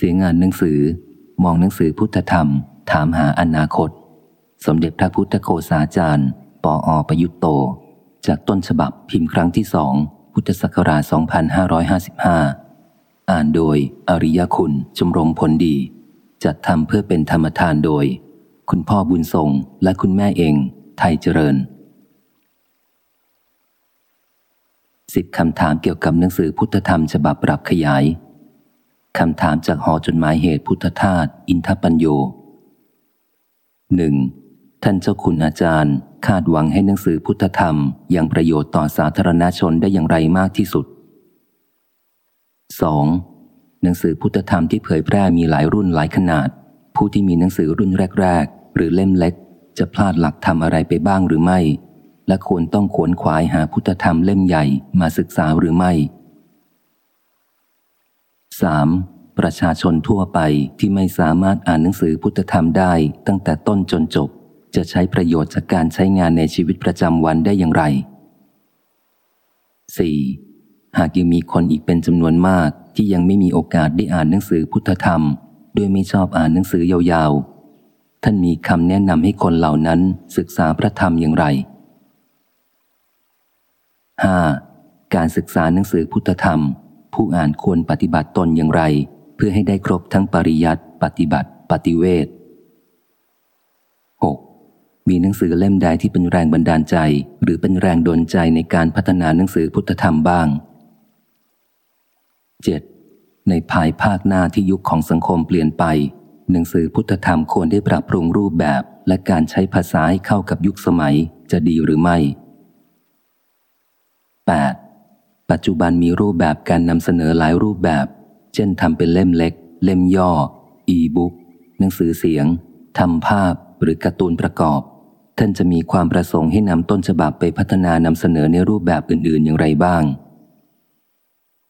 เสียงานหนังสือ มองหนังสือพุทธธรรม ถามหาอนาคต สมเด็จพระพุทธโฆษาจารย์ ปออประยุตโต จากต้นฉบับพิมพ์ครั้งที่สอง พุทธศักราช 2555 อ่านโดย อริยคุณ ชมรมผลดี จัดทำเพื่อเป็นธรรมทานโดย คุณพ่อบุญทรงและคุณแม่เอง ไทยเจริญสิบคำถามเกี่ยวกับหนังสือพุทธธรรมฉบับปรับขยาย คำถามจากหอจดหมายเหตุพุทธทาสอินทปัญโยหนึ่งท่านเจ้าคุณอาจารย์ คาดหวังให้หนังสือพุทธธรรมยังประโยชน์ต่อสาธารณชนได้อย่างไรมากที่สุด 2. หนังสือพุทธธรรมที่เผยแพร่มีหลายรุ่นหลายขนาด ผู้ที่มีหนังสือรุ่นแรก ๆ หรือเล่มเล็ก จะพลาดหลักธรรมอะไรไปบ้างหรือไม่ และควรต้องขวนขวายหาพุทธธรรมเล่มใหญ่มาศึกษาหรือไม่ 3. ประชาชนทั่วไปที่ไม่สามารถอ่านหนังสือพุทธธรรมได้ตั้งแต่ต้นจนจบ จะใช้ประโยชน์จากการใช้งานในชีวิตประจำวันได้อย่างไร 4. หากยังมีคนอีกเป็นจำนวนมากที่ยังไม่มีโอกาสได้อ่านหนังสือพุทธธรรม ด้วยไม่ชอบอ่านหนังสือยาวๆ ท่านมีคำแนะนำให้คนเหล่านั้นศึกษาพระธรรมอย่างไร 5. การศึกษาหนังสือพุทธธรรม ผู้อ่านควรปฏิบัติตนอย่างไร เพื่อให้ได้ครบทั้งปริยัติปฏิบัติปฏิเวท 6. มีหนังสือเล่มใดที่เป็นแรงบันดาลใจ หรือเป็นแรงดลใจในการพัฒนาหนังสือพุทธธรรมบ้าง 7. ในภายภาคหน้าที่ยุคของสังคมเปลี่ยนไป หนังสือพุทธธรรมควรได้ปรับปรุงรูปแบบ และการใช้ภาษาให้เข้ากับยุคสมัยจะดีหรือไม่ 8. ปัจจุบันมีรูปแบบการนำเสนอหลายรูปแบบ เช่นทำเป็นเล่มเล็ก เล่มย่อ อีบุ๊กหนังสือเสียงทำภาพหรือการ์ตูนประกอบ ท่านจะมีความประสงค์ให้นำต้นฉบับไปพัฒนานำเสนอในรูปแบบอื่น ๆ อย่างไรบ้าง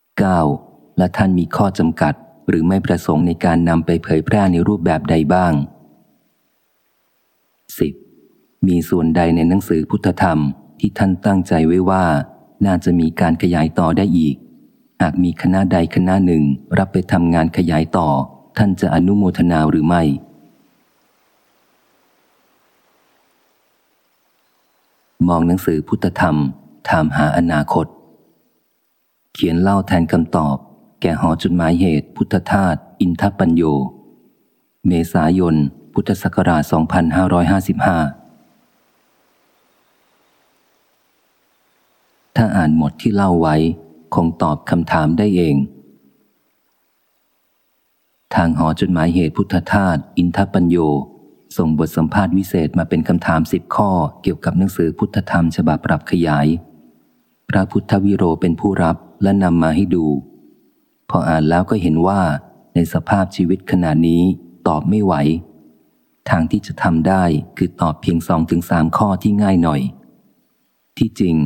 9. และท่านมีข้อจำกัดหรือไม่ประสงค์ในการนำไปเผยแพร่ในรูปแบบใดบ้าง 10. มีส่วนใดในหนังสือพุทธธรรมที่ท่านตั้งใจไว้ว่า น่าจะมีการขยายต่อได้อีก หากมีคณะใดคณะหนึ่งรับไปทำงานขยายต่อ ท่านจะอนุโมทนาหรือไม่ มองหนังสือพุทธธรรม ถามหาอนาคต เขียนเล่าแทนคำตอบ แก่หอจุดหมายเหตุ พุทธทาสอินทปัญโย เมษายน พุทธศักราช 2555 ถ้าอ่านหมดที่เล่าไว้ คงตอบคำถามได้เอง ทางหอจดหมายเหตุพุทธทาสอินทปัญโย ส่งบทสัมภาษณ์วิเศษมาเป็นคำถามสิบข้อเกี่ยวกับหนังสือพุทธธรรมฉบับปรับขยาย พระพุทธวิโรเป็นผู้รับและนำมาให้ดู พออ่านแล้วก็เห็นว่าในสภาพชีวิตขนาดนี้ตอบไม่ไหว ทางที่จะทำได้คือตอบเพียงสองถึงสามข้อที่ง่ายหน่อย ที่จริง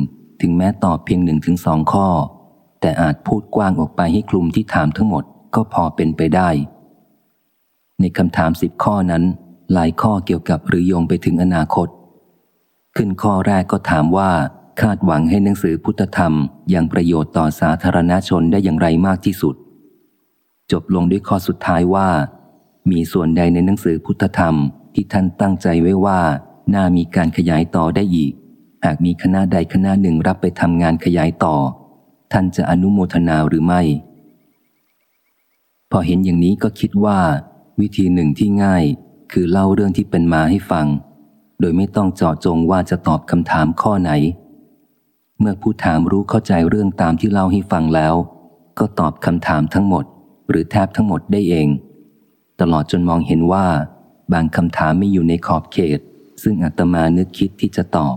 ถึงแม้ตอบเพียงหนึ่งถึงสองข้อ แต่อาจพูดกว้างออกไปให้คลุมที่ถามทั้งหมดก็พอเป็นไปได้ ในคำถามสิบข้อนั้น หลายข้อเกี่ยวกับหรือโยงไปถึงอนาคต ขึ้นข้อแรกก็ถามว่า คาดหวังให้หนังสือพุทธธรรมยังประโยชน์ต่อสาธารณชนได้อย่างไรมากที่สุด จบลงด้วยข้อสุดท้ายว่า มีส่วนใดในหนังสือพุทธธรรมที่ท่านตั้งใจไว้ว่าน่ามีการขยายต่อได้อีก หากมีคณะใดคณะหนึ่งรับไปทำงานขยายต่อ ท่านจะอนุโมทนาหรือไม่ พอเห็นอย่างนี้ก็คิดว่า วิธีหนึ่งที่ง่าย คือเล่าเรื่องที่เป็นมาให้ฟัง โดยไม่ต้องเจาะจงว่าจะตอบคำถามข้อไหน เมื่อผู้ถามรู้เข้าใจเรื่องตามที่เล่าให้ฟังแล้ว ก็ตอบคำถามทั้งหมด หรือแทบทั้งหมดได้เอง ตลอดจนมองเห็นว่า บางคำถามไม่อยู่ในขอบเขต ซึ่งอาตมานึกคิดที่จะตอบ